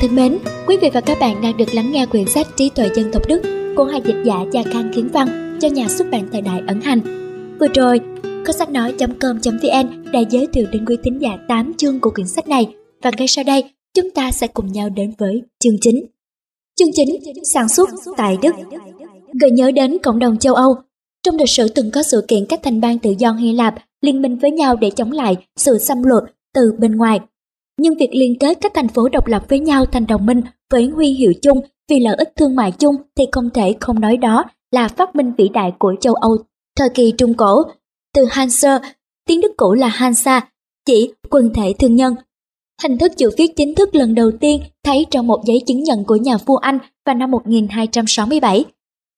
thân mến, quý vị và các bạn đang được lắng nghe quyển sách Trí tuệ dân tộc Đức của hai dịch giả Gia Khang Kiến Văn cho nhà xuất bản thời đại ẩn hành. Vừa rồi, có sách nói.com.vn đã giới thiệu đến quý thính giả 8 chương của quyển sách này và ngay sau đây chúng ta sẽ cùng nhau đến với chương chính. Chương chính sản xuất tại Đức gợi nhớ đến cộng đồng châu Âu. Trong lịch sử từng có sự kiện các thành bang tự do Hy Lạp liên minh với nhau để chống lại sự xâm lược từ bên ngoài nhưng việc liên kết các thành phố độc lập với nhau thành đồng minh với huy hiệu chung vì lợi ích thương mại chung thì không thể không nói đó là phát minh vĩ đại của châu Âu thời kỳ Trung Cổ. Từ Hansa, tiếng Đức cũ là Hansa, chỉ quần thể thương nhân. Hình thức chữ viết chính thức lần đầu tiên thấy trong một giấy chứng nhận của nhà vua Anh vào năm 1267.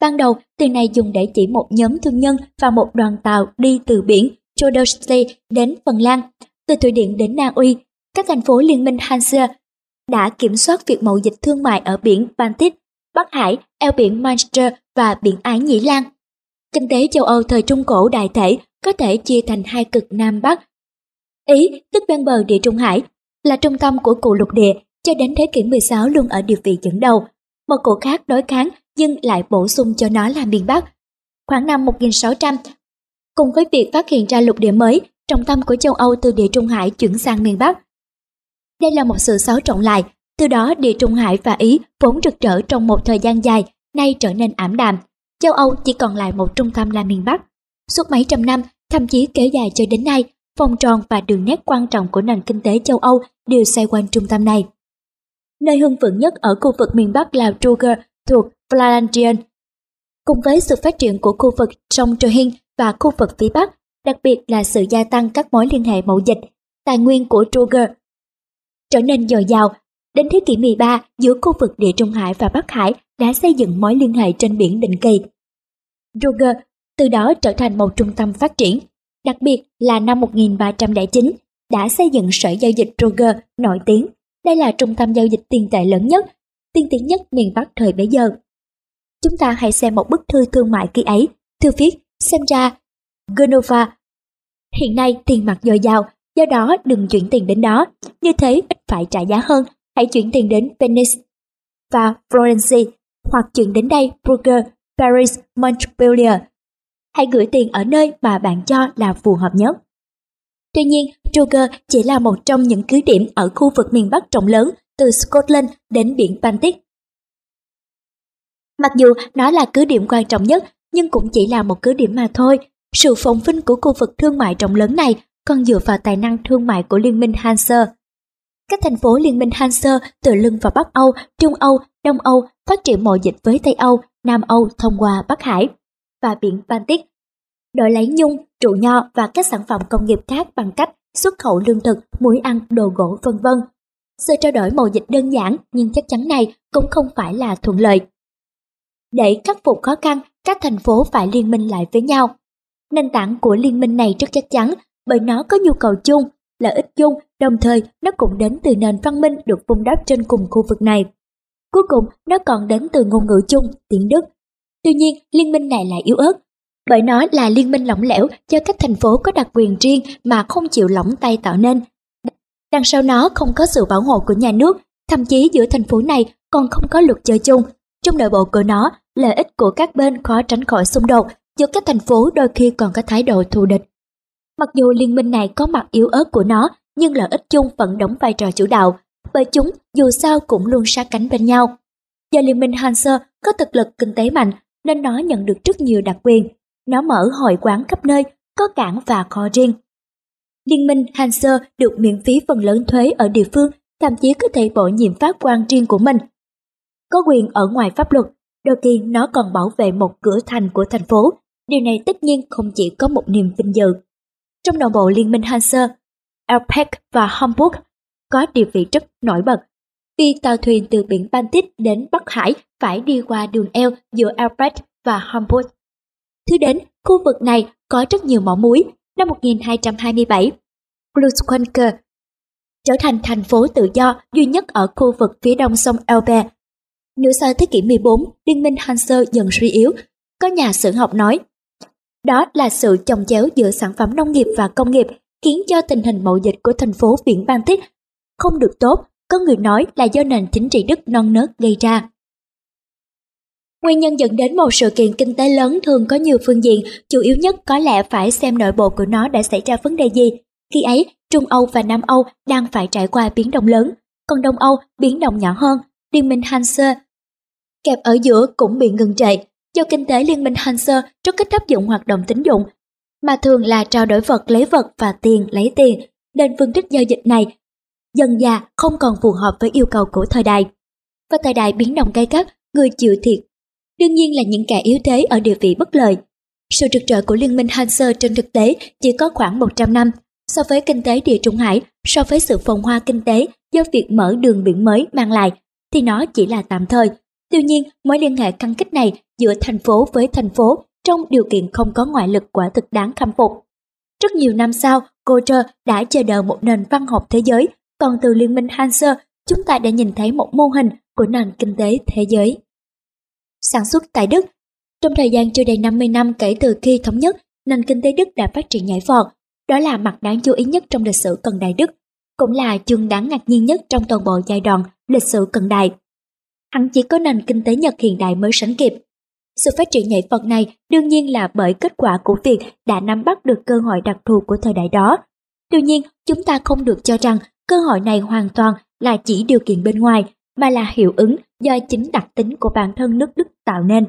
Ban đầu, từ này dùng để chỉ một nhóm thương nhân và một đoàn tàu đi từ biển Chodosee đến Phần Lan, từ Thụy Điển đến Na Uy các thành phố liên minh Hansa đã kiểm soát việc mậu dịch thương mại ở biển Baltic, Bắc Hải, eo biển Manchester và biển Ái Nhĩ Lan. Kinh tế châu Âu thời Trung Cổ đại thể có thể chia thành hai cực Nam Bắc. Ý, tức bên bờ địa Trung Hải, là trung tâm của cụ lục địa cho đến thế kỷ 16 luôn ở địa vị dẫn đầu. Một cụ khác đối kháng nhưng lại bổ sung cho nó là miền Bắc. Khoảng năm 1600, cùng với việc phát hiện ra lục địa mới, trọng tâm của châu Âu từ địa Trung Hải chuyển sang miền Bắc. Đây là một sự xáo trộn lại, từ đó địa Trung Hải và Ý vốn rực rỡ trong một thời gian dài, nay trở nên ảm đạm. Châu Âu chỉ còn lại một trung tâm là miền Bắc. Suốt mấy trăm năm, thậm chí kéo dài cho đến nay, vòng tròn và đường nét quan trọng của nền kinh tế châu Âu đều xoay quanh trung tâm này. Nơi hưng vượng nhất ở khu vực miền Bắc là Truger thuộc Flandrian. Cùng với sự phát triển của khu vực sông Trohin và khu vực phía Bắc, đặc biệt là sự gia tăng các mối liên hệ mậu dịch, tài nguyên của Truger trở nên dồi dào. Đến thế kỷ 13, giữa khu vực địa Trung Hải và Bắc Hải đã xây dựng mối liên hệ trên biển định kỳ. Ruger từ đó trở thành một trung tâm phát triển, đặc biệt là năm 1309 đã xây dựng sở giao dịch Ruger nổi tiếng. Đây là trung tâm giao dịch tiền tệ lớn nhất, tiên tiến nhất miền Bắc thời bấy giờ. Chúng ta hãy xem một bức thư thương mại khi ấy, thư viết xem ra Genova. Hiện nay tiền mặt dồi dào, do đó đừng chuyển tiền đến đó, như thế ít phải trả giá hơn, hãy chuyển tiền đến Venice và Florence hoặc chuyển đến đây Bruges, Paris, Montpellier. Hãy gửi tiền ở nơi mà bạn cho là phù hợp nhất. Tuy nhiên, Bruges chỉ là một trong những cứ điểm ở khu vực miền Bắc rộng lớn từ Scotland đến biển Baltic. Mặc dù nó là cứ điểm quan trọng nhất, nhưng cũng chỉ là một cứ điểm mà thôi. Sự phồn vinh của khu vực thương mại rộng lớn này còn dựa vào tài năng thương mại của Liên minh Hanser. Các thành phố Liên minh Hanser từ lưng vào Bắc Âu, Trung Âu, Đông Âu phát triển mậu dịch với Tây Âu, Nam Âu thông qua Bắc Hải và biển Baltic. Đổi lấy nhung, trụ nho và các sản phẩm công nghiệp khác bằng cách xuất khẩu lương thực, muối ăn, đồ gỗ vân vân. Sự trao đổi mậu dịch đơn giản nhưng chắc chắn này cũng không phải là thuận lợi. Để khắc phục khó khăn, các thành phố phải liên minh lại với nhau. Nền tảng của liên minh này rất chắc chắn bởi nó có nhu cầu chung, lợi ích chung, đồng thời nó cũng đến từ nền văn minh được vun đắp trên cùng khu vực này. Cuối cùng, nó còn đến từ ngôn ngữ chung, tiếng Đức. Tuy nhiên, liên minh này lại yếu ớt, bởi nó là liên minh lỏng lẻo cho các thành phố có đặc quyền riêng mà không chịu lỏng tay tạo nên. Đằng sau nó không có sự bảo hộ của nhà nước, thậm chí giữa thành phố này còn không có luật chơi chung. Trong nội bộ của nó, lợi ích của các bên khó tránh khỏi xung đột, giữa các thành phố đôi khi còn có thái độ thù địch. Mặc dù liên minh này có mặt yếu ớt của nó, nhưng lợi ích chung vẫn đóng vai trò chủ đạo, bởi chúng dù sao cũng luôn sát cánh bên nhau. Do liên minh Hanser có thực lực kinh tế mạnh nên nó nhận được rất nhiều đặc quyền. Nó mở hội quán khắp nơi, có cảng và kho riêng. Liên minh Hanser được miễn phí phần lớn thuế ở địa phương, thậm chí có thể bổ nhiệm pháp quan riêng của mình. Có quyền ở ngoài pháp luật, đôi khi nó còn bảo vệ một cửa thành của thành phố. Điều này tất nhiên không chỉ có một niềm vinh dự. Trong nội bộ Liên minh Hanse, Alpec và Hamburg có địa vị rất nổi bật. Vì tàu thuyền từ biển Baltic đến Bắc Hải phải đi qua đường eo giữa Alpec và Hamburg. Thứ đến, khu vực này có rất nhiều mỏ muối. Năm 1227, Plusquanker trở thành thành phố tự do duy nhất ở khu vực phía đông sông Elbe. Nửa sau thế kỷ 14, liên minh Hanse dần suy yếu. Có nhà sử học nói đó là sự chồng chéo giữa sản phẩm nông nghiệp và công nghiệp khiến cho tình hình mậu dịch của thành phố biển Baltic không được tốt, có người nói là do nền chính trị Đức non nớt gây ra. Nguyên nhân dẫn đến một sự kiện kinh tế lớn thường có nhiều phương diện, chủ yếu nhất có lẽ phải xem nội bộ của nó đã xảy ra vấn đề gì. Khi ấy, Trung Âu và Nam Âu đang phải trải qua biến động lớn, còn Đông Âu biến động nhỏ hơn. Liên minh Hanse kẹp ở giữa cũng bị ngừng trệ do kinh tế Liên minh Hanse rất kích áp dụng hoạt động tín dụng, mà thường là trao đổi vật lấy vật và tiền lấy tiền, nên phương thức giao dịch này dần dà không còn phù hợp với yêu cầu của thời đại. Và thời đại biến động gay gắt, người chịu thiệt đương nhiên là những kẻ yếu thế ở địa vị bất lợi. Sự trực trở của Liên minh Hanse trên thực tế chỉ có khoảng 100 năm, so với kinh tế địa Trung Hải, so với sự phồn hoa kinh tế do việc mở đường biển mới mang lại, thì nó chỉ là tạm thời. Tuy nhiên, mối liên hệ căng kích này giữa thành phố với thành phố trong điều kiện không có ngoại lực quả thực đáng khâm phục. Rất nhiều năm sau, Goethe đã chờ đợi một nền văn học thế giới, còn từ Liên minh Hanser, chúng ta đã nhìn thấy một mô hình của nền kinh tế thế giới. Sản xuất tại Đức Trong thời gian chưa đầy 50 năm kể từ khi thống nhất, nền kinh tế Đức đã phát triển nhảy vọt. Đó là mặt đáng chú ý nhất trong lịch sử cận đại Đức, cũng là chương đáng ngạc nhiên nhất trong toàn bộ giai đoạn lịch sử cận đại. Hẳn chỉ có nền kinh tế Nhật hiện đại mới sánh kịp. Sự phát triển nhảy vọt này đương nhiên là bởi kết quả của việc đã nắm bắt được cơ hội đặc thù của thời đại đó. Tuy nhiên, chúng ta không được cho rằng cơ hội này hoàn toàn là chỉ điều kiện bên ngoài, mà là hiệu ứng do chính đặc tính của bản thân nước Đức tạo nên.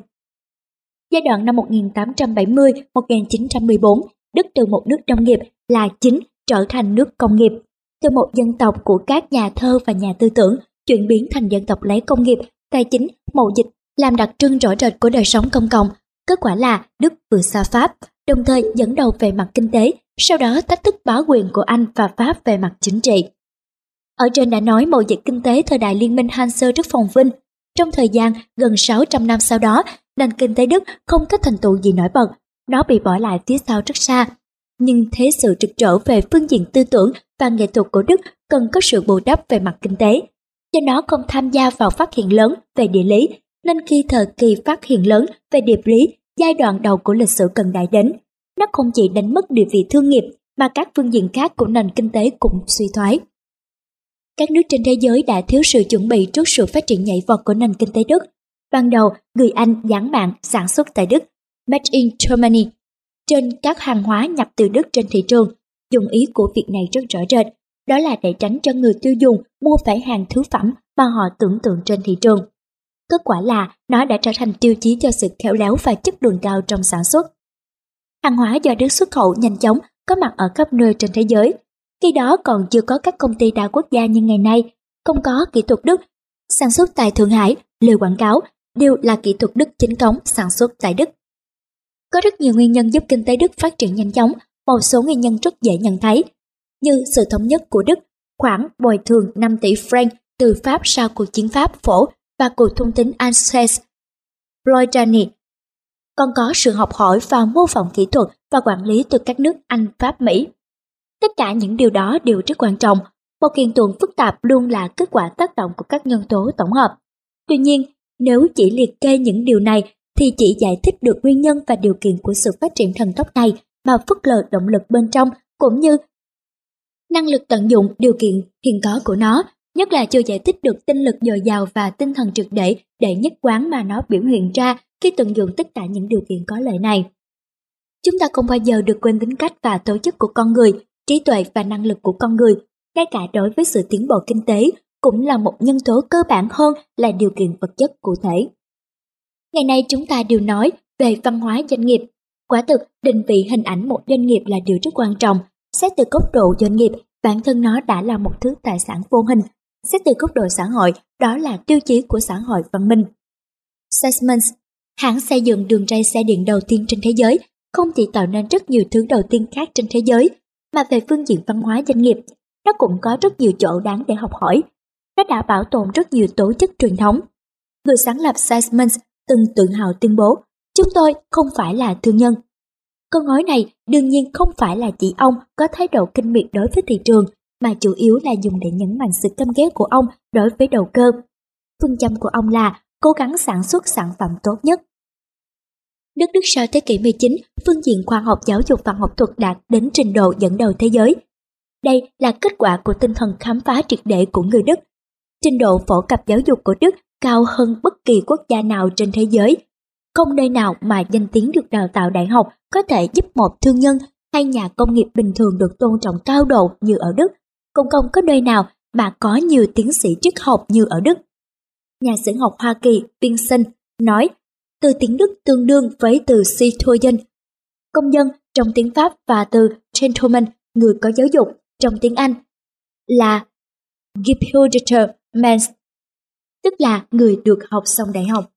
Giai đoạn năm 1870-1914, Đức từ một nước nông nghiệp là chính trở thành nước công nghiệp. Từ một dân tộc của các nhà thơ và nhà tư tưởng, chuyển biến thành dân tộc lấy công nghiệp, tài chính, mậu dịch làm đặc trưng rõ rệt của đời sống công cộng. Kết quả là Đức vừa xa Pháp, đồng thời dẫn đầu về mặt kinh tế, sau đó thách thức bá quyền của Anh và Pháp về mặt chính trị. Ở trên đã nói mậu dịch kinh tế thời đại Liên minh Hanse rất phồn vinh. Trong thời gian gần 600 năm sau đó, nền kinh tế Đức không có thành tựu gì nổi bật, nó bị bỏ lại phía sau rất xa. Nhưng thế sự trực trở về phương diện tư tưởng và nghệ thuật của Đức cần có sự bù đắp về mặt kinh tế. Do nó không tham gia vào phát hiện lớn về địa lý, nên khi thời kỳ phát hiện lớn về địa lý giai đoạn đầu của lịch sử cận đại đến, nó không chỉ đánh mất địa vị thương nghiệp mà các phương diện khác của nền kinh tế cũng suy thoái. Các nước trên thế giới đã thiếu sự chuẩn bị trước sự phát triển nhảy vọt của nền kinh tế Đức. Ban đầu, người Anh dán mạng sản xuất tại Đức, Made in Germany, trên các hàng hóa nhập từ Đức trên thị trường. Dùng ý của việc này rất rõ rệt, đó là để tránh cho người tiêu dùng mua phải hàng thứ phẩm mà họ tưởng tượng trên thị trường. Kết quả là nó đã trở thành tiêu chí cho sự khéo léo và chất lượng cao trong sản xuất. Hàng hóa do Đức xuất khẩu nhanh chóng có mặt ở khắp nơi trên thế giới, khi đó còn chưa có các công ty đa quốc gia như ngày nay, không có kỹ thuật Đức. Sản xuất tại Thượng Hải, lời quảng cáo đều là kỹ thuật Đức chính thống sản xuất tại Đức. Có rất nhiều nguyên nhân giúp kinh tế Đức phát triển nhanh chóng, một số nguyên nhân rất dễ nhận thấy, như sự thống nhất của Đức, khoản bồi thường 5 tỷ franc từ Pháp sau cuộc chiến Pháp phổ và cuộc thông tin Anses Bloidani. Còn có sự học hỏi và mô phỏng kỹ thuật và quản lý từ các nước Anh, Pháp, Mỹ. Tất cả những điều đó đều rất quan trọng. Một hiện tượng phức tạp luôn là kết quả tác động của các nhân tố tổng hợp. Tuy nhiên, nếu chỉ liệt kê những điều này thì chỉ giải thích được nguyên nhân và điều kiện của sự phát triển thần tốc này mà phức lờ động lực bên trong cũng như năng lực tận dụng điều kiện hiện có của nó, nhất là chưa giải thích được tinh lực dồi dào và tinh thần trực để để nhất quán mà nó biểu hiện ra khi tận dụng tất cả những điều kiện có lợi này. Chúng ta không bao giờ được quên tính cách và tổ chức của con người trí tuệ và năng lực của con người, ngay cả đối với sự tiến bộ kinh tế, cũng là một nhân tố cơ bản hơn là điều kiện vật chất cụ thể. Ngày nay chúng ta đều nói về văn hóa doanh nghiệp. Quả thực, định vị hình ảnh một doanh nghiệp là điều rất quan trọng. Xét từ góc độ doanh nghiệp, bản thân nó đã là một thứ tài sản vô hình. Xét từ góc độ xã hội, đó là tiêu chí của xã hội văn minh. Siemens, hãng xây dựng đường ray xe điện đầu tiên trên thế giới, không chỉ tạo nên rất nhiều thứ đầu tiên khác trên thế giới, mà về phương diện văn hóa doanh nghiệp, nó cũng có rất nhiều chỗ đáng để học hỏi. Nó đã bảo tồn rất nhiều tổ chức truyền thống. Người sáng lập Siemens từng tự hào tuyên bố, chúng tôi không phải là thương nhân. Câu nói này đương nhiên không phải là chỉ ông có thái độ kinh miệt đối với thị trường, mà chủ yếu là dùng để nhấn mạnh sự căm ghét của ông đối với đầu cơ. Phương châm của ông là cố gắng sản xuất sản phẩm tốt nhất Đất nước sau thế kỷ 19, phương diện khoa học giáo dục và học thuật đạt đến trình độ dẫn đầu thế giới. Đây là kết quả của tinh thần khám phá triệt để của người Đức. trình độ phổ cập giáo dục của Đức cao hơn bất kỳ quốc gia nào trên thế giới. Không nơi nào mà danh tiếng được đào tạo đại học có thể giúp một thương nhân hay nhà công nghiệp bình thường được tôn trọng cao độ như ở Đức, cũng không có nơi nào mà có nhiều tiến sĩ triết học như ở Đức. Nhà sử học Hoa Kỳ Pinson nói, từ tiếng Đức tương đương với từ citoyen, công dân trong tiếng Pháp và từ gentleman, người có giáo dục trong tiếng Anh là Gebildeter Mens, tức là người được học xong đại học.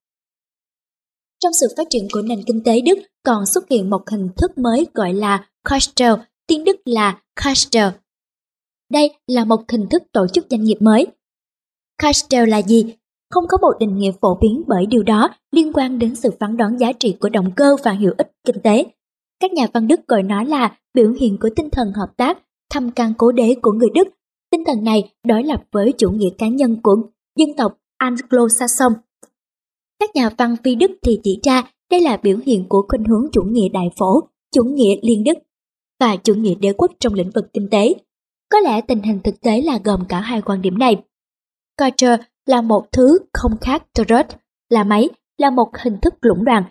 Trong sự phát triển của nền kinh tế Đức còn xuất hiện một hình thức mới gọi là Kastel, tiếng Đức là Kastel. Đây là một hình thức tổ chức doanh nghiệp mới. Kastel là gì? Không có một định nghĩa phổ biến bởi điều đó liên quan đến sự phán đoán giá trị của động cơ và hiệu ích kinh tế. Các nhà văn Đức gọi nó là biểu hiện của tinh thần hợp tác, thăm can cố đế của người Đức. Tinh thần này đối lập với chủ nghĩa cá nhân của dân tộc Anglo-Saxon. Các nhà văn phi Đức thì chỉ ra đây là biểu hiện của khuynh hướng chủ nghĩa đại phổ, chủ nghĩa liên Đức và chủ nghĩa đế quốc trong lĩnh vực kinh tế. Có lẽ tình hình thực tế là gồm cả hai quan điểm này. Carter là một thứ không khác Torres là máy, là một hình thức lũng đoạn.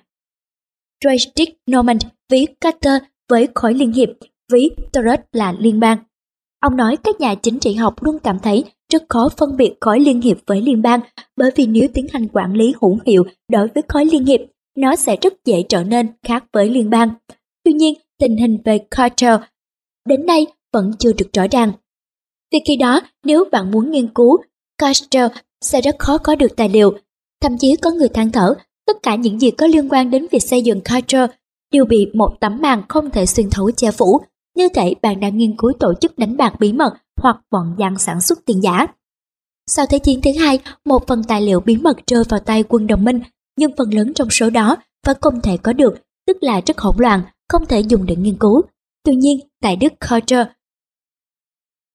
Joystick Norman ví Carter với khối liên hiệp, ví Torres là liên bang. Ông nói các nhà chính trị học luôn cảm thấy rất khó phân biệt khối liên hiệp với liên bang bởi vì nếu tiến hành quản lý hữu hiệu đối với khối liên hiệp, nó sẽ rất dễ trở nên khác với liên bang. Tuy nhiên, tình hình về cartel đến nay vẫn chưa được rõ ràng. Vì khi đó, nếu bạn muốn nghiên cứu cartel sẽ rất khó có được tài liệu. Thậm chí có người than thở, tất cả những gì có liên quan đến việc xây dựng cartel đều bị một tấm màn không thể xuyên thấu che phủ, như thể bạn đang nghiên cứu tổ chức đánh bạc bí mật hoặc bọn gian sản xuất tiền giả. Sau Thế chiến thứ hai, một phần tài liệu bí mật rơi vào tay quân đồng minh, nhưng phần lớn trong số đó vẫn không thể có được, tức là rất hỗn loạn, không thể dùng để nghiên cứu. Tuy nhiên, tại Đức Culture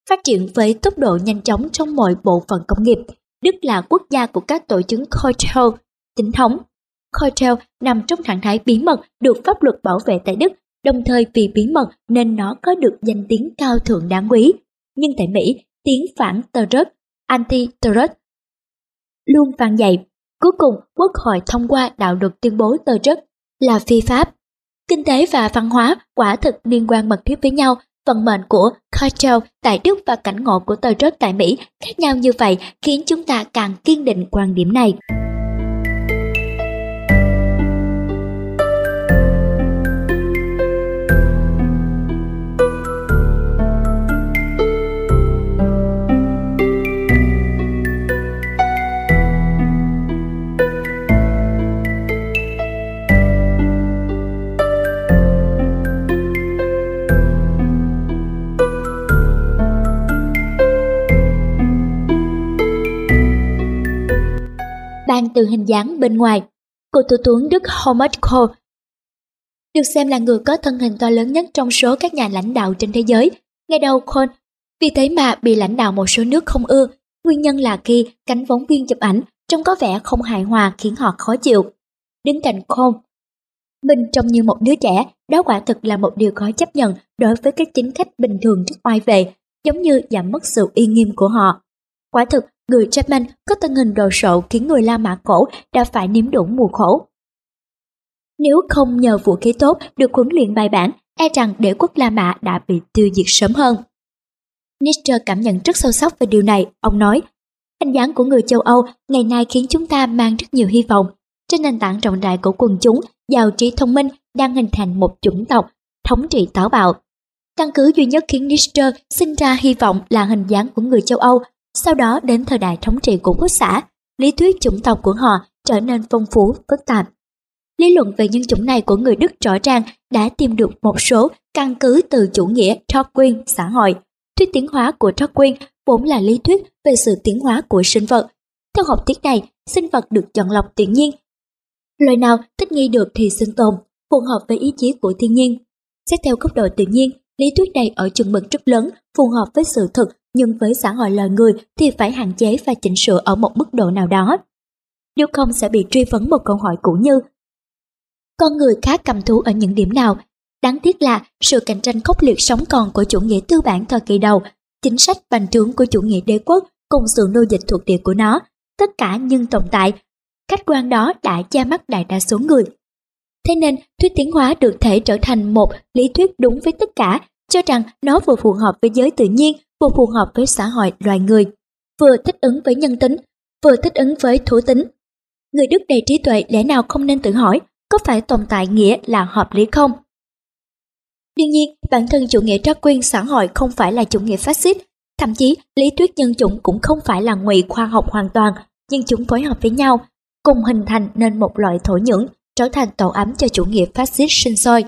phát triển với tốc độ nhanh chóng trong mọi bộ phận công nghiệp. Đức là quốc gia của các tổ chức cartel chính thống. Cartel nằm trong trạng thái bí mật được pháp luật bảo vệ tại Đức, đồng thời vì bí mật nên nó có được danh tiếng cao thượng đáng quý. Nhưng tại Mỹ, tiếng phản tờ rớt, anti-trust luôn vang dậy. Cuối cùng, Quốc hội thông qua đạo luật tuyên bố tờ rớt là phi pháp. Kinh tế và văn hóa quả thực liên quan mật thiết với nhau. Vận mệnh của cartel tại Đức và cảnh ngộ của tờ rớt tại Mỹ khác nhau như vậy, khiến chúng ta càng kiên định quan điểm này. Ban từ hình dáng bên ngoài. Cô thủ tướng Đức Helmut Kohl được xem là người có thân hình to lớn nhất trong số các nhà lãnh đạo trên thế giới. ngay đầu Kohl vì thế mà bị lãnh đạo một số nước không ưa. Nguyên nhân là khi cánh phóng viên chụp ảnh trông có vẻ không hài hòa khiến họ khó chịu. Đứng cạnh Kohl, mình trông như một đứa trẻ, đó quả thực là một điều khó chấp nhận đối với các chính khách bình thường rất oai về giống như giảm mất sự uy nghiêm của họ. Quả thực, người Chapman có thân hình đồ sộ khiến người La Mã cổ đã phải nếm đủ mùa khổ. Nếu không nhờ vũ khí tốt được huấn luyện bài bản, e rằng đế quốc La Mã đã bị tiêu diệt sớm hơn. Nietzsche cảm nhận rất sâu sắc về điều này, ông nói, Hình dáng của người châu Âu ngày nay khiến chúng ta mang rất nhiều hy vọng. Trên nền tảng rộng rãi của quần chúng, giàu trí thông minh đang hình thành một chủng tộc, thống trị táo bạo. Căn cứ duy nhất khiến Nietzsche sinh ra hy vọng là hình dáng của người châu Âu sau đó đến thời đại thống trị của quốc xã, lý thuyết chủng tộc của họ trở nên phong phú, phức tạp. Lý luận về nhân chủng này của người Đức rõ ràng đã tìm được một số căn cứ từ chủ nghĩa Darwin xã hội. Thuyết tiến hóa của Darwin vốn là lý thuyết về sự tiến hóa của sinh vật. Theo học thuyết này, sinh vật được chọn lọc tự nhiên. Loài nào thích nghi được thì sinh tồn, phù hợp với ý chí của thiên nhiên. Xét theo góc độ tự nhiên, lý thuyết này ở chừng mực rất lớn, phù hợp với sự thực nhưng với xã hội loài người thì phải hạn chế và chỉnh sửa ở một mức độ nào đó. Nếu không sẽ bị truy vấn một câu hỏi cũ như Con người khá cầm thú ở những điểm nào? Đáng tiếc là sự cạnh tranh khốc liệt sống còn của chủ nghĩa tư bản thời kỳ đầu, chính sách bành trướng của chủ nghĩa đế quốc cùng sự nô dịch thuộc địa của nó, tất cả nhưng tồn tại. Khách quan đó đã che mắt đại đa số người. Thế nên, thuyết tiến hóa được thể trở thành một lý thuyết đúng với tất cả, cho rằng nó vừa phù hợp với giới tự nhiên, vừa phù hợp với xã hội loài người, vừa thích ứng với nhân tính, vừa thích ứng với thú tính. Người Đức đầy trí tuệ lẽ nào không nên tự hỏi có phải tồn tại nghĩa là hợp lý không? Đương nhiên, bản thân chủ nghĩa trắc quyên xã hội không phải là chủ nghĩa phát xít, thậm chí lý thuyết nhân chủng cũng không phải là ngụy khoa học hoàn toàn, nhưng chúng phối hợp với nhau, cùng hình thành nên một loại thổ nhưỡng trở thành tổ ấm cho chủ nghĩa phát xít sinh sôi.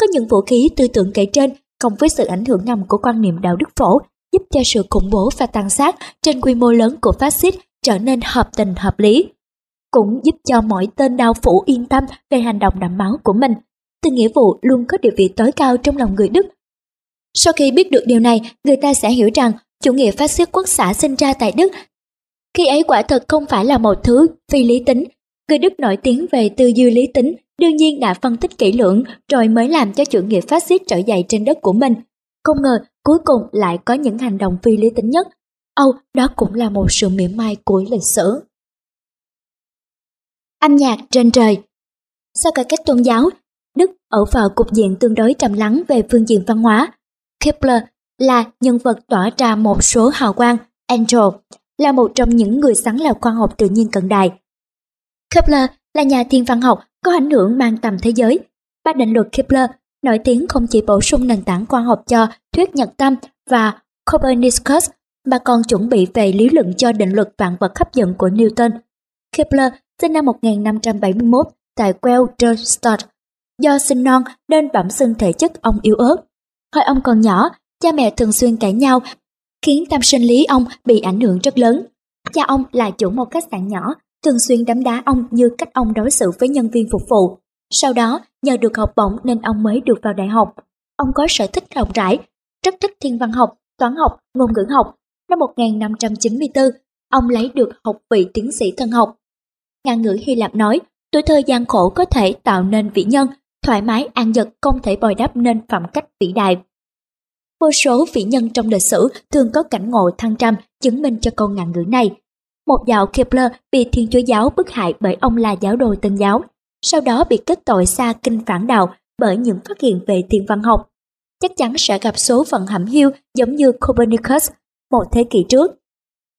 Có những vũ khí tư tưởng kể trên cộng với sự ảnh hưởng ngầm của quan niệm đạo đức phổ giúp cho sự khủng bố và tàn sát trên quy mô lớn của phát xít trở nên hợp tình hợp lý. Cũng giúp cho mỗi tên đao phủ yên tâm về hành động đẫm máu của mình. Từ nghĩa vụ luôn có địa vị tối cao trong lòng người Đức. Sau khi biết được điều này, người ta sẽ hiểu rằng chủ nghĩa phát xít quốc xã sinh ra tại Đức. Khi ấy quả thật không phải là một thứ phi lý tính. Người Đức nổi tiếng về tư duy lý tính, đương nhiên đã phân tích kỹ lưỡng rồi mới làm cho chủ nghĩa phát xít trở dậy trên đất của mình. Không ngờ cuối cùng lại có những hành động phi lý tính nhất. Âu, đó cũng là một sự mỉa mai của lịch sử. Âm nhạc trên trời Sau cải cách tôn giáo, Đức ở vào cục diện tương đối trầm lắng về phương diện văn hóa. Kepler là nhân vật tỏa ra một số hào quang, Angel là một trong những người sáng lập khoa học tự nhiên cận đại. Kepler là nhà thiên văn học có ảnh hưởng mang tầm thế giới. Ba định luật Kepler nổi tiếng không chỉ bổ sung nền tảng khoa học cho thuyết nhật tâm và Copernicus mà còn chuẩn bị về lý luận cho định luật vạn vật hấp dẫn của Newton. Kepler sinh năm 1571 tại Weldstadt. Do sinh non nên bẩm sinh thể chất ông yếu ớt. Hồi ông còn nhỏ, cha mẹ thường xuyên cãi nhau, khiến tâm sinh lý ông bị ảnh hưởng rất lớn. Cha ông là chủ một khách sạn nhỏ, thường xuyên đấm đá ông như cách ông đối xử với nhân viên phục vụ. Sau đó, nhờ được học bổng nên ông mới được vào đại học. Ông có sở thích rộng rãi, rất thích thiên văn học, toán học, ngôn ngữ học. Năm 1594, ông lấy được học vị tiến sĩ thân học. Ngạn ngữ Hy Lạp nói, tuổi thơ gian khổ có thể tạo nên vĩ nhân, thoải mái an nhật không thể bồi đắp nên phẩm cách vĩ đại. Vô số vĩ nhân trong lịch sử thường có cảnh ngộ thăng trầm chứng minh cho câu ngạn ngữ này. Một đạo Kepler bị Thiên Chúa giáo bức hại bởi ông là giáo đồ tân giáo, sau đó bị kết tội xa kinh phản đạo bởi những phát hiện về thiên văn học. Chắc chắn sẽ gặp số phận hẩm hiu giống như Copernicus một thế kỷ trước.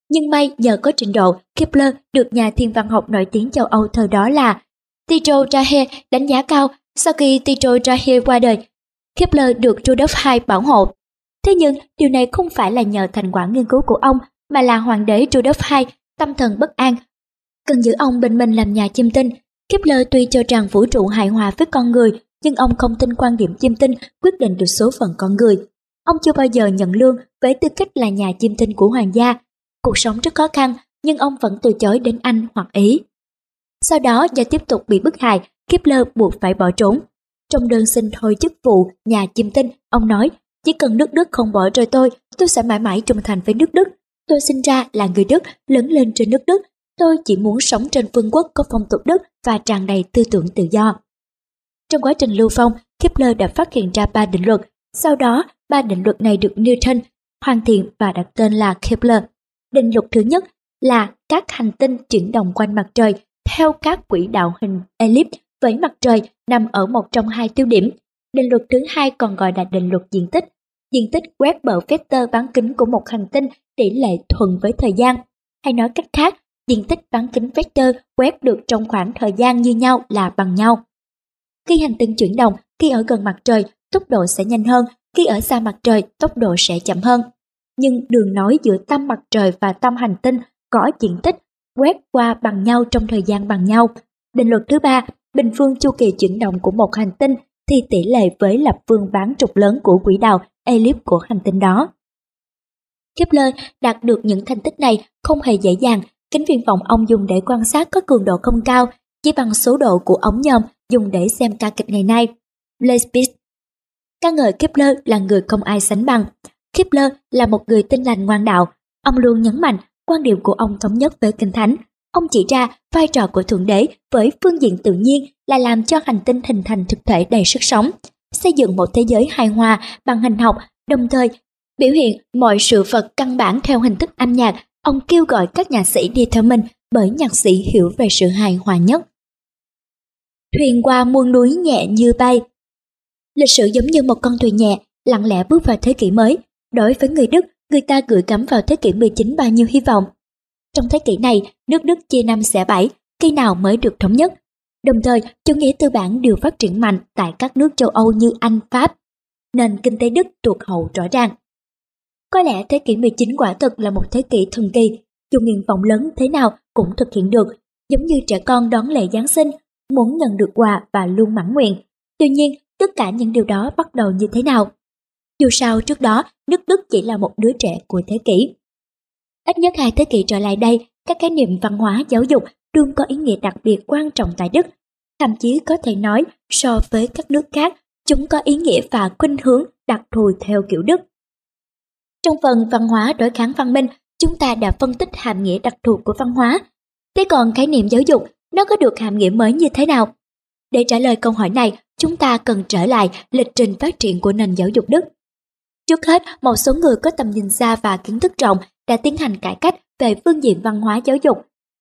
Nhưng may nhờ có trình độ, Kepler được nhà thiên văn học nổi tiếng châu Âu thời đó là Tycho Brahe đánh giá cao sau khi Tycho Brahe qua đời. Kepler được Rudolf II bảo hộ. Thế nhưng điều này không phải là nhờ thành quả nghiên cứu của ông mà là hoàng đế Rudolf II tâm thần bất an. Cần giữ ông bên mình làm nhà chiêm tinh. Kepler tuy cho rằng vũ trụ hài hòa với con người nhưng ông không tin quan điểm chiêm tinh quyết định được số phận con người. Ông chưa bao giờ nhận lương với tư cách là nhà chiêm tinh của hoàng gia Cuộc sống rất khó khăn, nhưng ông vẫn từ chối đến Anh hoặc Ý. Sau đó do tiếp tục bị bức hại, Kepler buộc phải bỏ trốn. Trong đơn xin thôi chức vụ nhà chiêm tinh, ông nói, chỉ cần nước Đức không bỏ rơi tôi, tôi sẽ mãi mãi trung thành với nước Đức. Tôi sinh ra là người Đức, lớn lên trên nước Đức. Tôi chỉ muốn sống trên vương quốc có phong tục Đức và tràn đầy tư tưởng tự do. Trong quá trình lưu phong, Kepler đã phát hiện ra ba định luật. Sau đó, ba định luật này được Newton hoàn thiện và đặt tên là Kepler. Định luật thứ nhất là các hành tinh chuyển động quanh mặt trời theo các quỹ đạo hình elip với mặt trời nằm ở một trong hai tiêu điểm. Định luật thứ hai còn gọi là định luật diện tích. Diện tích quét bờ vector bán kính của một hành tinh tỷ lệ thuận với thời gian. Hay nói cách khác, diện tích bán kính vector quét được trong khoảng thời gian như nhau là bằng nhau. Khi hành tinh chuyển động, khi ở gần mặt trời, tốc độ sẽ nhanh hơn, khi ở xa mặt trời, tốc độ sẽ chậm hơn nhưng đường nối giữa tâm mặt trời và tâm hành tinh có diện tích quét qua bằng nhau trong thời gian bằng nhau. Định luật thứ ba, bình phương chu kỳ chuyển động của một hành tinh thì tỷ lệ với lập phương bán trục lớn của quỹ đạo elip của hành tinh đó. Kepler đạt được những thành tích này không hề dễ dàng, kính viễn vọng ông dùng để quan sát có cường độ không cao, chỉ bằng số độ của ống nhòm dùng để xem ca kịch ngày nay. Leibniz ca ngợi Kepler là người không ai sánh bằng. Kepler là một người tinh lành ngoan đạo. Ông luôn nhấn mạnh quan điểm của ông thống nhất với Kinh Thánh. Ông chỉ ra vai trò của Thượng Đế với phương diện tự nhiên là làm cho hành tinh hình thành thực thể đầy sức sống, xây dựng một thế giới hài hòa bằng hình học, đồng thời biểu hiện mọi sự vật căn bản theo hình thức âm nhạc, ông kêu gọi các nhạc sĩ đi theo mình bởi nhạc sĩ hiểu về sự hài hòa nhất. Thuyền qua muôn núi nhẹ như bay Lịch sử giống như một con thuyền nhẹ, lặng lẽ bước vào thế kỷ mới. Đối với người Đức, người ta gửi cắm vào thế kỷ 19 bao nhiêu hy vọng. Trong thế kỷ này, nước Đức chia năm xẻ bảy, khi nào mới được thống nhất. Đồng thời, chủ nghĩa tư bản đều phát triển mạnh tại các nước châu Âu như Anh, Pháp, nền kinh tế Đức tuột hậu rõ ràng. Có lẽ thế kỷ 19 quả thực là một thế kỷ thần kỳ, dù nguyện vọng lớn thế nào cũng thực hiện được, giống như trẻ con đón lễ Giáng sinh, muốn nhận được quà và luôn mãn nguyện. Tuy nhiên, tất cả những điều đó bắt đầu như thế nào? Dù sao trước đó, nước Đức chỉ là một đứa trẻ của thế kỷ. Ít nhất hai thế kỷ trở lại đây, các khái niệm văn hóa giáo dục luôn có ý nghĩa đặc biệt quan trọng tại Đức. Thậm chí có thể nói so với các nước khác, chúng có ý nghĩa và khuynh hướng đặc thù theo kiểu Đức. Trong phần văn hóa đối kháng văn minh, chúng ta đã phân tích hàm nghĩa đặc thù của văn hóa. Thế còn khái niệm giáo dục, nó có được hàm nghĩa mới như thế nào? Để trả lời câu hỏi này, chúng ta cần trở lại lịch trình phát triển của nền giáo dục Đức. Trước hết, một số người có tầm nhìn xa và kiến thức rộng đã tiến hành cải cách về phương diện văn hóa giáo dục.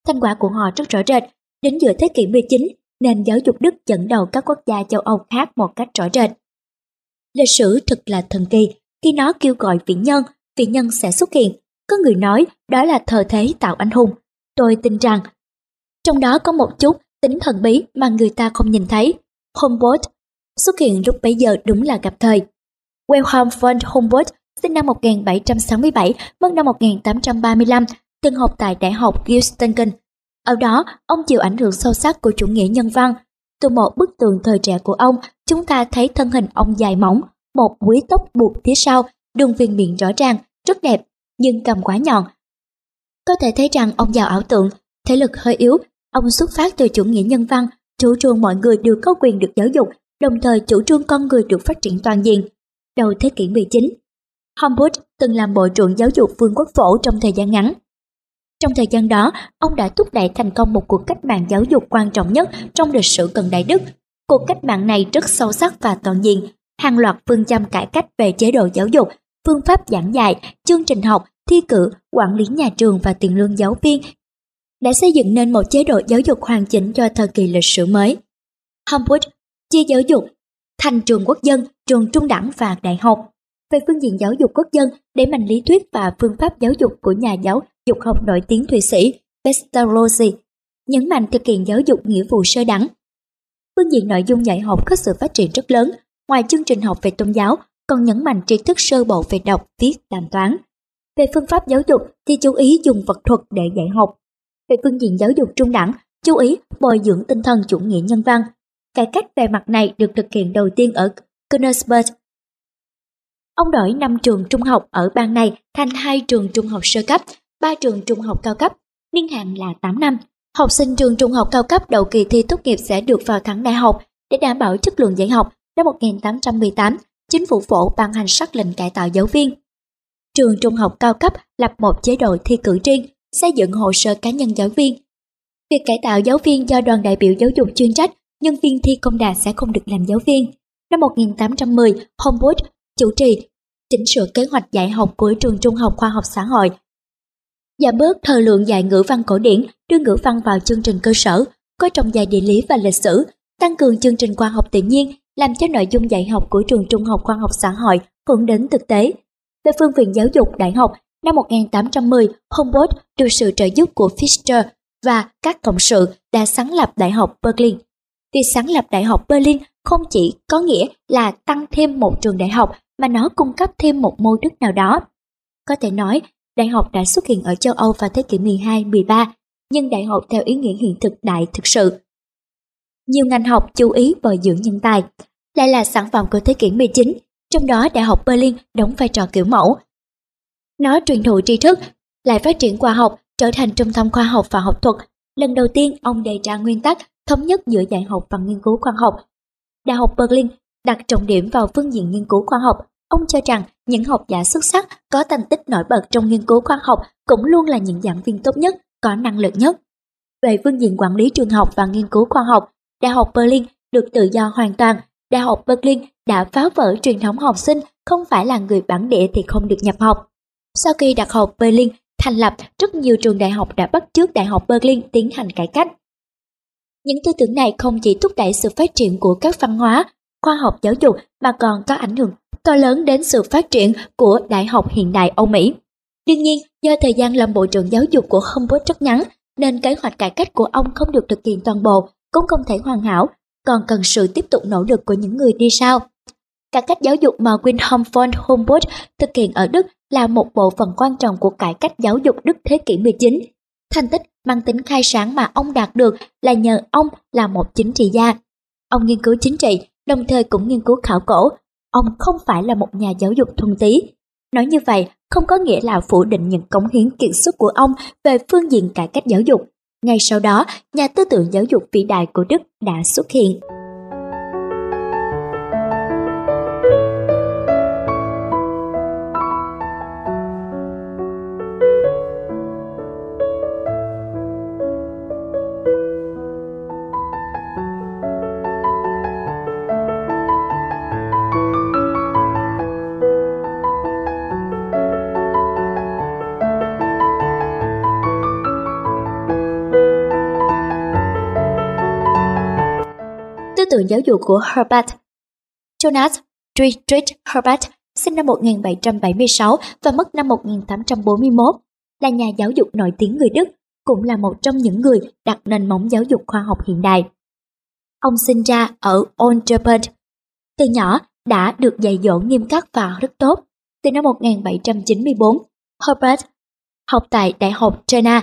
Thành quả của họ rất rõ rệt. Đến giữa thế kỷ 19, nền giáo dục Đức dẫn đầu các quốc gia châu Âu khác một cách rõ rệt. Lịch sử thật là thần kỳ, khi nó kêu gọi vị nhân, vị nhân sẽ xuất hiện. Có người nói đó là thờ thế tạo anh hùng. Tôi tin rằng trong đó có một chút tính thần bí mà người ta không nhìn thấy. Humboldt xuất hiện lúc bấy giờ đúng là gặp thời. Wilhelm von Humboldt sinh năm 1767, mất năm 1835, từng học tại Đại học Göttingen. Ở đó, ông chịu ảnh hưởng sâu sắc của chủ nghĩa nhân văn. Từ một bức tường thời trẻ của ông, chúng ta thấy thân hình ông dài mỏng, một búi tóc buộc phía sau, đường viền miệng rõ ràng, rất đẹp, nhưng cầm quá nhọn. Có thể thấy rằng ông giàu ảo tượng, thể lực hơi yếu, ông xuất phát từ chủ nghĩa nhân văn, chủ trương mọi người đều có quyền được giáo dục, đồng thời chủ trương con người được phát triển toàn diện. Đầu thế kỷ 19, Humboldt từng làm bộ trưởng giáo dục vương quốc phổ trong thời gian ngắn. Trong thời gian đó, ông đã thúc đẩy thành công một cuộc cách mạng giáo dục quan trọng nhất trong lịch sử cận đại Đức. Cuộc cách mạng này rất sâu sắc và toàn diện, hàng loạt phương châm cải cách về chế độ giáo dục, phương pháp giảng dạy, chương trình học, thi cử, quản lý nhà trường và tiền lương giáo viên đã xây dựng nên một chế độ giáo dục hoàn chỉnh cho thời kỳ lịch sử mới. Humboldt chia giáo dục thành trường quốc dân, trường trung đẳng và đại học. Về phương diện giáo dục quốc dân, để mạnh lý thuyết và phương pháp giáo dục của nhà giáo dục học nổi tiếng Thụy Sĩ Pestalozzi, nhấn mạnh thực hiện giáo dục nghĩa vụ sơ đẳng. Phương diện nội dung dạy học có sự phát triển rất lớn, ngoài chương trình học về tôn giáo, còn nhấn mạnh tri thức sơ bộ về đọc, viết, làm toán. Về phương pháp giáo dục thì chú ý dùng vật thuật để dạy học. Về phương diện giáo dục trung đẳng, chú ý bồi dưỡng tinh thần chủ nghĩa nhân văn. Cải cách về mặt này được thực hiện đầu tiên ở Königsberg. Ông đổi 5 trường trung học ở bang này thành hai trường trung học sơ cấp, ba trường trung học cao cấp, niên hạn là 8 năm. Học sinh trường trung học cao cấp đầu kỳ thi tốt nghiệp sẽ được vào thẳng đại học để đảm bảo chất lượng dạy học. Năm 1818, chính phủ phổ ban hành sắc lệnh cải tạo giáo viên. Trường trung học cao cấp lập một chế độ thi cử riêng, xây dựng hồ sơ cá nhân giáo viên. Việc cải tạo giáo viên do đoàn đại biểu giáo dục chuyên trách, nhân viên thi công đạt sẽ không được làm giáo viên. Năm 1810, Humboldt chủ trì chỉnh sửa kế hoạch dạy học của trường trung học khoa học xã hội. Giảm bớt thời lượng dạy ngữ văn cổ điển, đưa ngữ văn vào chương trình cơ sở, coi trọng dạy địa lý và lịch sử, tăng cường chương trình khoa học tự nhiên, làm cho nội dung dạy học của trường trung học khoa học xã hội hướng đến thực tế. Về phương viện giáo dục đại học, năm 1810, Humboldt được sự trợ giúp của Fischer và các cộng sự đã sáng lập Đại học Berlin. Việc sáng lập Đại học Berlin không chỉ có nghĩa là tăng thêm một trường đại học mà nó cung cấp thêm một mô thức nào đó. Có thể nói, đại học đã xuất hiện ở châu Âu vào thế kỷ 12-13, nhưng đại học theo ý nghĩa hiện thực đại thực sự. Nhiều ngành học chú ý bồi dưỡng nhân tài, lại là sản phẩm của thế kỷ 19, trong đó Đại học Berlin đóng vai trò kiểu mẫu. Nó truyền thụ tri thức, lại phát triển khoa học, trở thành trung tâm khoa học và học thuật. Lần đầu tiên, ông đề ra nguyên tắc thống nhất giữa dạy học và nghiên cứu khoa học. Đại học Berlin đặt trọng điểm vào phương diện nghiên cứu khoa học. Ông cho rằng những học giả xuất sắc có thành tích nổi bật trong nghiên cứu khoa học cũng luôn là những giảng viên tốt nhất, có năng lực nhất. Về phương diện quản lý trường học và nghiên cứu khoa học, Đại học Berlin được tự do hoàn toàn. Đại học Berlin đã phá vỡ truyền thống học sinh không phải là người bản địa thì không được nhập học. Sau khi Đại học Berlin thành lập, rất nhiều trường đại học đã bắt chước Đại học Berlin tiến hành cải cách. Những tư tưởng này không chỉ thúc đẩy sự phát triển của các văn hóa, khoa học giáo dục mà còn có ảnh hưởng to lớn đến sự phát triển của đại học hiện đại Âu Mỹ. Đương nhiên, do thời gian làm bộ trưởng giáo dục của Humboldt rất ngắn, nên kế hoạch cải cách của ông không được thực hiện toàn bộ, cũng không thể hoàn hảo, còn cần sự tiếp tục nỗ lực của những người đi sau. Cải cách giáo dục mà Wilhelm von Humboldt thực hiện ở Đức là một bộ phận quan trọng của cải cách giáo dục Đức thế kỷ 19. Thành tích mang tính khai sáng mà ông đạt được là nhờ ông là một chính trị gia. Ông nghiên cứu chính trị, đồng thời cũng nghiên cứu khảo cổ. Ông không phải là một nhà giáo dục thuần tí. Nói như vậy không có nghĩa là phủ định những cống hiến kiệt xuất của ông về phương diện cải cách giáo dục. Ngay sau đó, nhà tư tưởng giáo dục vĩ đại của Đức đã xuất hiện. Tưởng dục của Herbert. Jonas Dietrich Herbert sinh năm 1776 và mất năm 1841, là nhà giáo dục nổi tiếng người Đức, cũng là một trong những người đặt nền móng giáo dục khoa học hiện đại. Ông sinh ra ở Oldenburg. Từ nhỏ đã được dạy dỗ nghiêm khắc và rất tốt. Từ năm 1794, Herbert học tại Đại học Jena,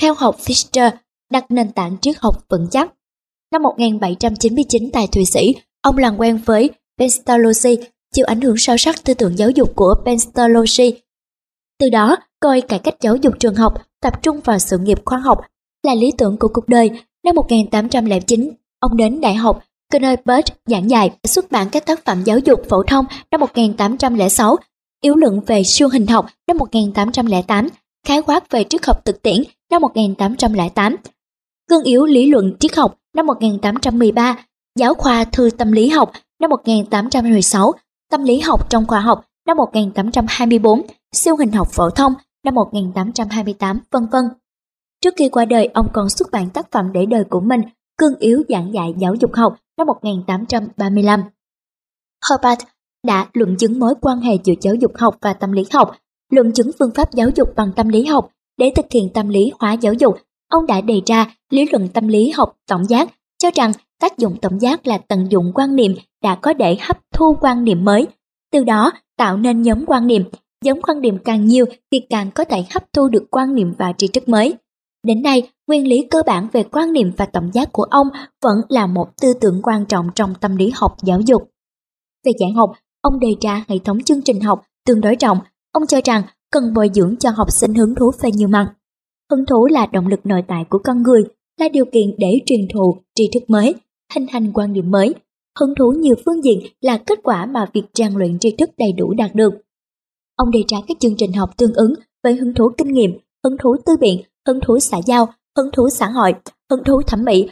theo học Fichte, đặt nền tảng triết học vững chắc. Năm 1799 tại Thụy Sĩ, ông làm quen với Pestalozzi, chịu ảnh hưởng sâu sắc tư tưởng giáo dục của Pestalozzi. Từ đó, coi cải cách giáo dục trường học tập trung vào sự nghiệp khoa học là lý tưởng của cuộc đời. Năm 1809, ông đến Đại học Königsberg giảng dạy xuất bản các tác phẩm giáo dục phổ thông năm 1806, yếu luận về siêu hình học năm 1808, khái quát về triết học thực tiễn năm 1808, cương yếu lý luận triết học năm 1813, giáo khoa thư tâm lý học năm 1816, tâm lý học trong khoa học năm 1824, siêu hình học phổ thông năm 1828, vân vân. Trước khi qua đời, ông còn xuất bản tác phẩm để đời của mình, Cương yếu giảng dạy giáo dục học năm 1835. Herbert đã luận chứng mối quan hệ giữa giáo dục học và tâm lý học, luận chứng phương pháp giáo dục bằng tâm lý học để thực hiện tâm lý hóa giáo dục ông đã đề ra lý luận tâm lý học tổng giác cho rằng tác dụng tổng giác là tận dụng quan niệm đã có để hấp thu quan niệm mới, từ đó tạo nên nhóm quan niệm. Giống quan niệm càng nhiều thì càng có thể hấp thu được quan niệm và tri thức mới. Đến nay, nguyên lý cơ bản về quan niệm và tổng giác của ông vẫn là một tư tưởng quan trọng trong tâm lý học giáo dục. Về giảng học, ông đề ra hệ thống chương trình học tương đối rộng. Ông cho rằng cần bồi dưỡng cho học sinh hứng thú về nhiều mặt. Hứng thú là động lực nội tại của con người, là điều kiện để truyền thụ tri thức mới, hình thành quan điểm mới. Hứng thú nhiều phương diện là kết quả mà việc trang luyện tri thức đầy đủ đạt được. Ông đề ra các chương trình học tương ứng với hứng thú kinh nghiệm, hứng thú tư biện, hứng thú xã giao, hứng thú xã hội, hứng thú thẩm mỹ,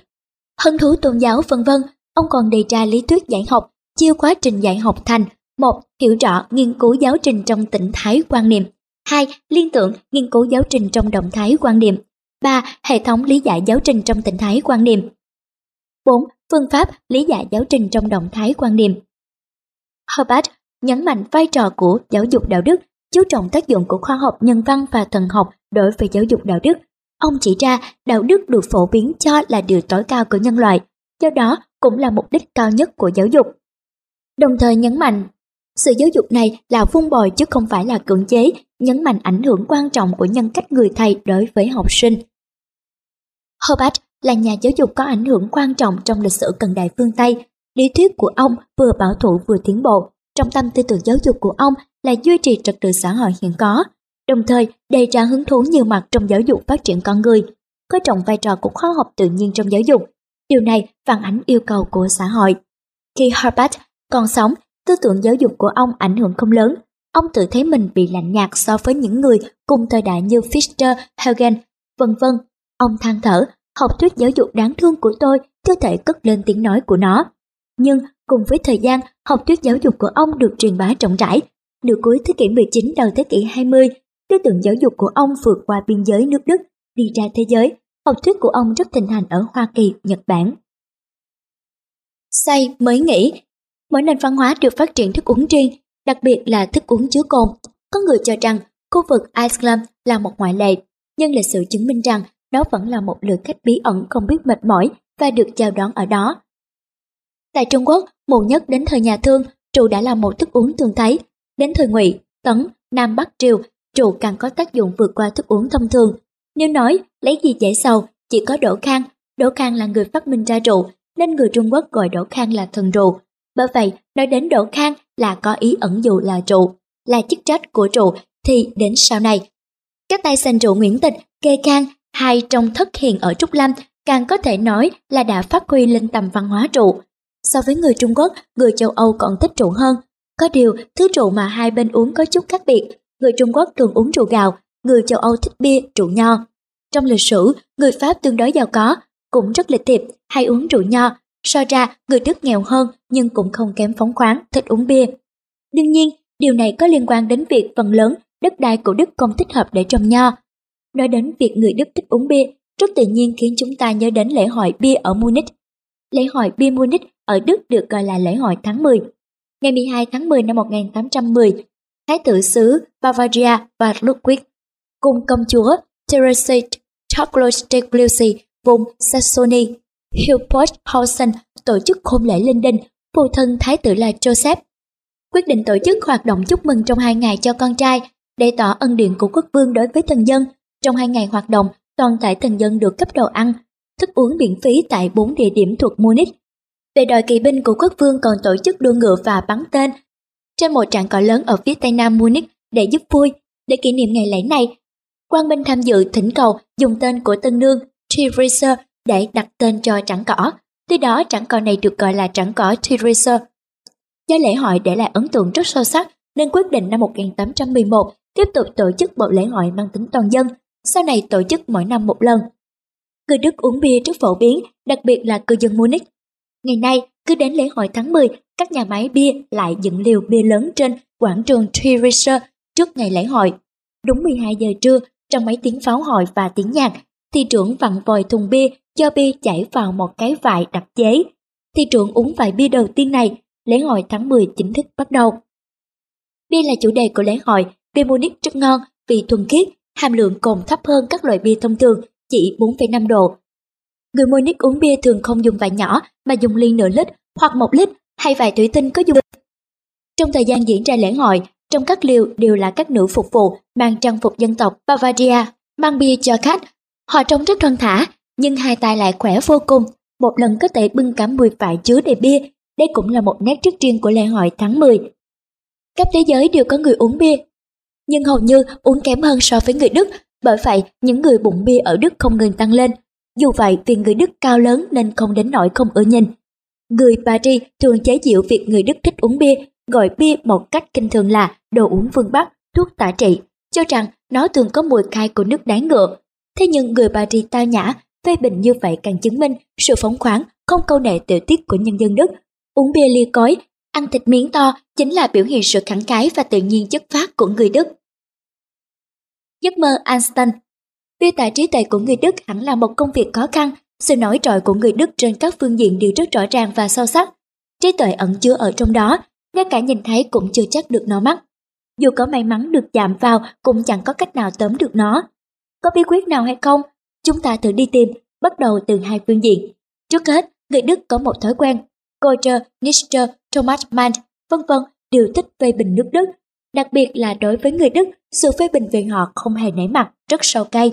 hứng thú tôn giáo vân vân. Ông còn đề ra lý thuyết dạy học, chia quá trình dạy học thành một Hiểu rõ nghiên cứu giáo trình trong tỉnh thái quan niệm 2. Liên tưởng, nghiên cứu giáo trình trong động thái quan niệm. 3. Hệ thống lý giải giáo trình trong tình thái quan niệm. 4. Phương pháp lý giải giáo trình trong động thái quan niệm. Herbert nhấn mạnh vai trò của giáo dục đạo đức, chú trọng tác dụng của khoa học nhân văn và thần học đối với giáo dục đạo đức. Ông chỉ ra đạo đức được phổ biến cho là điều tối cao của nhân loại, do đó cũng là mục đích cao nhất của giáo dục. Đồng thời nhấn mạnh sự giáo dục này là vun bồi chứ không phải là cưỡng chế, nhấn mạnh ảnh hưởng quan trọng của nhân cách người thầy đối với học sinh. Hobart là nhà giáo dục có ảnh hưởng quan trọng trong lịch sử cận đại phương Tây. Lý thuyết của ông vừa bảo thủ vừa tiến bộ. Trong tâm tư tưởng giáo dục của ông là duy trì trật tự xã hội hiện có, đồng thời đề ra hứng thú nhiều mặt trong giáo dục phát triển con người, coi trọng vai trò của khoa học tự nhiên trong giáo dục. Điều này phản ánh yêu cầu của xã hội. Khi Herbert còn sống tư tưởng giáo dục của ông ảnh hưởng không lớn. Ông tự thấy mình bị lạnh nhạt so với những người cùng thời đại như Fichte, Hagen, vân vân. Ông than thở, học thuyết giáo dục đáng thương của tôi chưa thể cất lên tiếng nói của nó. Nhưng cùng với thời gian, học thuyết giáo dục của ông được truyền bá rộng rãi. Nửa cuối thế kỷ 19 đầu thế kỷ 20, tư tưởng giáo dục của ông vượt qua biên giới nước Đức, đi ra thế giới. Học thuyết của ông rất thịnh hành ở Hoa Kỳ, Nhật Bản. Say mới nghĩ, mỗi nền văn hóa được phát triển thức uống riêng, đặc biệt là thức uống chứa cồn. Có người cho rằng khu vực Iceland là một ngoại lệ, nhưng lịch sử chứng minh rằng đó vẫn là một lượt khách bí ẩn không biết mệt mỏi và được chào đón ở đó. Tại Trung Quốc, muộn nhất đến thời nhà Thương, rượu đã là một thức uống thường thấy. Đến thời Ngụy, Tấn, Nam Bắc Triều, rượu càng có tác dụng vượt qua thức uống thông thường. Nếu nói lấy gì dễ sầu, chỉ có Đỗ Khang. Đỗ Khang là người phát minh ra rượu, nên người Trung Quốc gọi Đỗ Khang là thần rượu. Bởi vậy, nói đến Đỗ Khang là có ý ẩn dụ là rượu, là chức trách của rượu thì đến sau này. Các tay sành rượu Nguyễn Tịch, Kê Khang, hai trong thất hiền ở Trúc Lâm càng có thể nói là đã phát huy lên tầm văn hóa rượu. So với người Trung Quốc, người châu Âu còn thích rượu hơn. Có điều, thứ rượu mà hai bên uống có chút khác biệt. Người Trung Quốc thường uống rượu gạo, người châu Âu thích bia, rượu nho. Trong lịch sử, người Pháp tương đối giàu có, cũng rất lịch thiệp, hay uống rượu nho. So ra, người Đức nghèo hơn nhưng cũng không kém phóng khoáng, thích uống bia. Đương nhiên, điều này có liên quan đến việc phần lớn đất đai của Đức không thích hợp để trồng nho. Nói đến việc người Đức thích uống bia, rất tự nhiên khiến chúng ta nhớ đến lễ hội bia ở Munich. Lễ hội bia Munich ở Đức được gọi là lễ hội tháng 10. Ngày 12 tháng 10 năm 1810, Thái tử xứ Bavaria và Ludwig cùng công chúa Therese Charlotte vùng Saxony, Hilpolthausen tổ chức hôn lễ linh đình, phụ thân thái tử là Joseph. Quyết định tổ chức hoạt động chúc mừng trong hai ngày cho con trai để tỏ ân điện của quốc vương đối với thần dân. Trong hai ngày hoạt động, toàn thể thần dân được cấp đồ ăn, thức uống miễn phí tại bốn địa điểm thuộc Munich. Về đội kỳ binh của quốc vương còn tổ chức đua ngựa và bắn tên trên một trạng cỏ lớn ở phía tây nam Munich để giúp vui. Để kỷ niệm ngày lễ này, quan binh tham dự thỉnh cầu dùng tên của tân nương Theresa để đặt tên cho trảng cỏ. Từ đó trảng cỏ này được gọi là trảng cỏ Theresa. Do lễ hội để lại ấn tượng rất sâu sắc nên quyết định năm 1811 tiếp tục tổ chức một lễ hội mang tính toàn dân, sau này tổ chức mỗi năm một lần. Người Đức uống bia rất phổ biến, đặc biệt là cư dân Munich. Ngày nay, cứ đến lễ hội tháng 10, các nhà máy bia lại dựng liều bia lớn trên quảng trường Theresa trước ngày lễ hội. Đúng 12 giờ trưa, trong mấy tiếng pháo hội và tiếng nhạc, thị trưởng vặn vòi thùng bia cho bia chảy vào một cái vại đặc chế. Thị trưởng uống vài bia đầu tiên này, lễ hội tháng 10 chính thức bắt đầu. Bia là chủ đề của lễ hội, bia Munich rất ngon vì thuần khiết, hàm lượng cồn thấp hơn các loại bia thông thường, chỉ 4,5 độ. Người Munich uống bia thường không dùng vại nhỏ mà dùng ly nửa lít hoặc một lít hay vài thủy tinh có dùng. Trong thời gian diễn ra lễ hội, trong các liều đều là các nữ phục vụ mang trang phục dân tộc Bavaria, mang bia cho khách. Họ trông rất thân thả, nhưng hai tay lại khỏe vô cùng. Một lần có thể bưng cả 10 vại chứa đầy bia, đây cũng là một nét rất riêng của lễ hội tháng 10. Khắp thế giới đều có người uống bia, nhưng hầu như uống kém hơn so với người Đức, bởi vậy những người bụng bia ở Đức không ngừng tăng lên. Dù vậy vì người Đức cao lớn nên không đến nỗi không ưa nhìn. Người Paris thường chế giễu việc người Đức thích uống bia, gọi bia một cách kinh thường là đồ uống phương Bắc, thuốc tả trị, cho rằng nó thường có mùi khai của nước đá ngựa. Thế nhưng người Paris tao nhã, phê bình như vậy càng chứng minh sự phóng khoáng, không câu nệ tiểu tiết của nhân dân Đức. Uống bia ly cối ăn thịt miếng to chính là biểu hiện sự khẳng khái và tự nhiên chất phát của người Đức. Giấc mơ Einstein Miêu tả trí tuệ của người Đức hẳn là một công việc khó khăn, sự nổi trội của người Đức trên các phương diện đều rất rõ ràng và sâu sắc. Trí tuệ ẩn chứa ở trong đó, ngay cả nhìn thấy cũng chưa chắc được nó mắt. Dù có may mắn được chạm vào cũng chẳng có cách nào tóm được nó. Có bí quyết nào hay không? Chúng ta thử đi tìm, bắt đầu từ hai phương diện. Trước hết, người Đức có một thói quen. Goethe, Nietzsche, Thomas Mann, vân vân đều thích phê bình nước Đức. Đặc biệt là đối với người Đức, sự phê bình về họ không hề nảy mặt, rất sâu cay.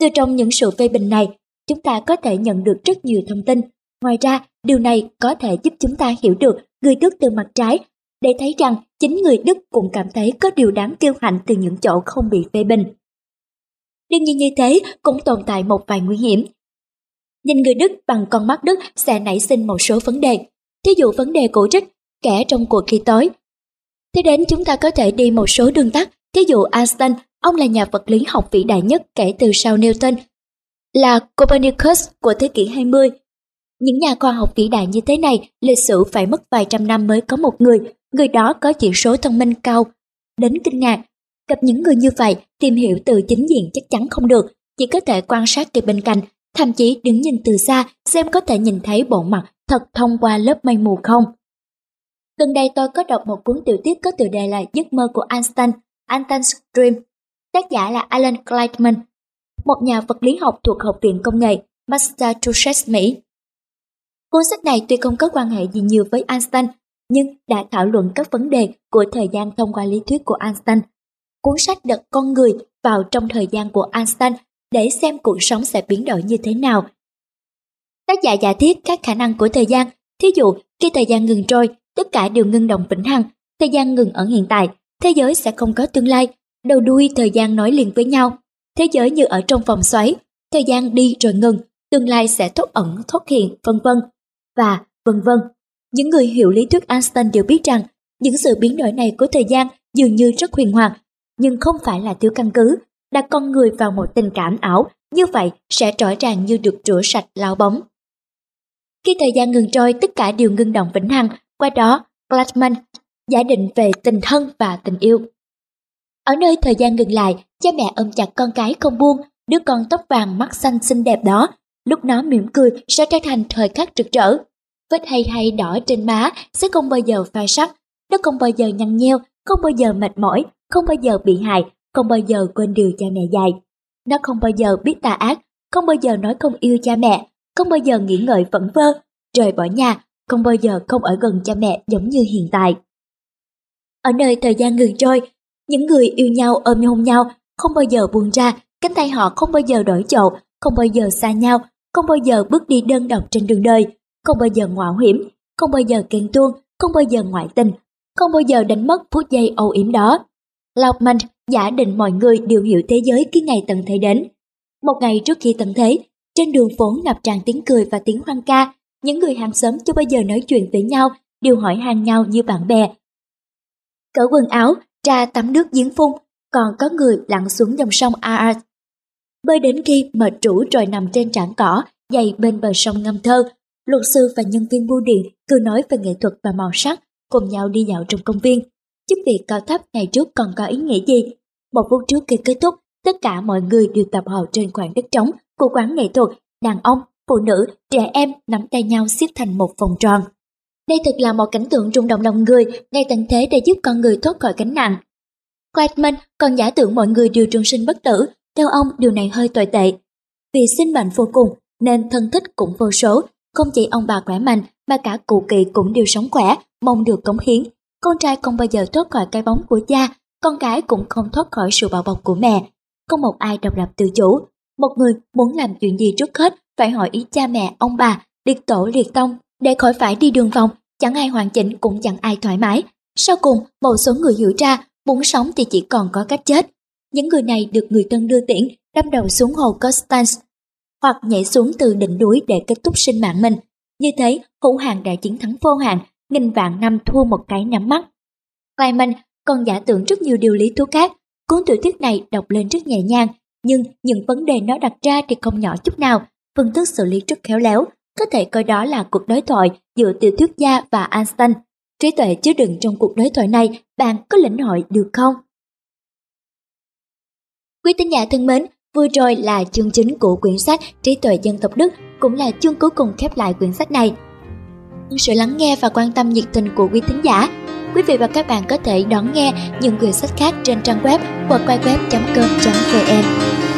Từ trong những sự phê bình này, chúng ta có thể nhận được rất nhiều thông tin. Ngoài ra, điều này có thể giúp chúng ta hiểu được người Đức từ mặt trái, để thấy rằng chính người Đức cũng cảm thấy có điều đáng kiêu hạnh từ những chỗ không bị phê bình. Đương nhiên như thế cũng tồn tại một vài nguy hiểm. Nhìn người Đức bằng con mắt Đức sẽ nảy sinh một số vấn đề. Thí dụ vấn đề cổ trích, kẻ trong cuộc khi tối. Thế đến chúng ta có thể đi một số đường tắt, thí dụ Einstein Ông là nhà vật lý học vĩ đại nhất kể từ sau Newton, là Copernicus của thế kỷ 20. Những nhà khoa học vĩ đại như thế này, lịch sử phải mất vài trăm năm mới có một người, người đó có chỉ số thông minh cao. Đến kinh ngạc, gặp những người như vậy, tìm hiểu từ chính diện chắc chắn không được, chỉ có thể quan sát từ bên cạnh, thậm chí đứng nhìn từ xa xem có thể nhìn thấy bộ mặt thật thông qua lớp mây mù không. Gần đây tôi có đọc một cuốn tiểu thuyết có tựa đề là Giấc mơ của Einstein, Einstein's Dream. Tác giả là Alan Kleitman, một nhà vật lý học thuộc Học viện Công nghệ Massachusetts, Mỹ. Cuốn sách này tuy không có quan hệ gì nhiều với Einstein, nhưng đã thảo luận các vấn đề của thời gian thông qua lý thuyết của Einstein. Cuốn sách đặt con người vào trong thời gian của Einstein để xem cuộc sống sẽ biến đổi như thế nào. Tác giả giả thiết các khả năng của thời gian, thí dụ khi thời gian ngừng trôi, tất cả đều ngưng động vĩnh hằng, thời gian ngừng ở hiện tại, thế giới sẽ không có tương lai, đầu đuôi thời gian nối liền với nhau. Thế giới như ở trong vòng xoáy, thời gian đi rồi ngừng, tương lai sẽ thoát ẩn thoát hiện, vân vân và vân vân. Những người hiểu lý thuyết Einstein đều biết rằng những sự biến đổi này của thời gian dường như rất huyền hoàng, nhưng không phải là thiếu căn cứ, đặt con người vào một tình cảm ảo, như vậy sẽ rõ ràng như được rửa sạch lao bóng. Khi thời gian ngừng trôi, tất cả đều ngưng động vĩnh hằng, qua đó, Gladman giả định về tình thân và tình yêu. Ở nơi thời gian ngừng lại, cha mẹ ôm chặt con cái không buông, đứa con tóc vàng mắt xanh xinh đẹp đó, lúc nó mỉm cười sẽ trở thành thời khắc rực rỡ. Vết hay hay đỏ trên má sẽ không bao giờ phai sắc, nó không bao giờ nhăn nheo, không bao giờ mệt mỏi, không bao giờ bị hại, không bao giờ quên điều cha mẹ dạy. Nó không bao giờ biết tà ác, không bao giờ nói không yêu cha mẹ, không bao giờ nghĩ ngợi vẩn vơ, rời bỏ nhà, không bao giờ không ở gần cha mẹ giống như hiện tại. Ở nơi thời gian ngừng trôi, những người yêu nhau ôm hôn nhau, không bao giờ buông ra, cánh tay họ không bao giờ đổi chỗ, không bao giờ xa nhau, không bao giờ bước đi đơn độc trên đường đời, không bao giờ ngoại hiểm, không bao giờ kèn tuông, không bao giờ ngoại tình, không bao giờ đánh mất phút giây âu yếm đó. Lautman giả định mọi người đều hiểu thế giới khi ngày tận thế đến. Một ngày trước khi tận thế, trên đường phố ngập tràn tiếng cười và tiếng hoang ca, những người hàng xóm chưa bao giờ nói chuyện với nhau, đều hỏi han nhau như bạn bè. Cởi quần áo, ra tắm nước giếng phun, còn có người lặn xuống dòng sông Aar. Bơi đến khi mệt rũ rồi nằm trên trảng cỏ, dày bên bờ sông ngâm thơ, luật sư và nhân viên bưu điện cứ nói về nghệ thuật và màu sắc, cùng nhau đi dạo trong công viên. Chức việc cao thấp ngày trước còn có ý nghĩa gì? Một phút trước khi kết thúc, tất cả mọi người đều tập hợp trên khoảng đất trống của quán nghệ thuật, đàn ông, phụ nữ, trẻ em nắm tay nhau xếp thành một vòng tròn. Đây thật là một cảnh tượng rung động lòng người, ngay tận thế để giúp con người thoát khỏi gánh nặng. Whiteman còn giả tưởng mọi người đều trường sinh bất tử, theo ông điều này hơi tồi tệ. Vì sinh mệnh vô cùng nên thân thích cũng vô số, không chỉ ông bà khỏe mạnh mà cả cụ kỳ cũng đều sống khỏe, mong được cống hiến. Con trai không bao giờ thoát khỏi cái bóng của cha, con gái cũng không thoát khỏi sự bảo bọc của mẹ. Không một ai độc lập tự chủ. Một người muốn làm chuyện gì trước hết phải hỏi ý cha mẹ, ông bà, liệt tổ liệt tông để khỏi phải đi đường vòng, chẳng ai hoàn chỉnh cũng chẳng ai thoải mái. Sau cùng, một số người hiểu ra, muốn sống thì chỉ còn có cách chết. Những người này được người thân đưa tiễn, đâm đầu xuống hồ Constance, hoặc nhảy xuống từ đỉnh núi để kết thúc sinh mạng mình. Như thế, hữu hàng đã chiến thắng vô hạn, nghìn vạn năm thua một cái nhắm mắt. ngoài mình còn giả tưởng rất nhiều điều lý thú khác, cuốn tiểu thuyết này đọc lên rất nhẹ nhàng, nhưng những vấn đề nó đặt ra thì không nhỏ chút nào, phương thức xử lý rất khéo léo, có thể coi đó là cuộc đối thoại giữa tiểu thuyết gia và Einstein. Trí tuệ chứa đựng trong cuộc đối thoại này, bạn có lĩnh hội được không? Quý tín giả thân mến, vừa rồi là chương chính của quyển sách Trí tuệ dân tộc Đức, cũng là chương cuối cùng khép lại quyển sách này. Sự lắng nghe và quan tâm nhiệt tình của quý tín giả, quý vị và các bạn có thể đón nghe những quyển sách khác trên trang web hoặc quay web.com.vn.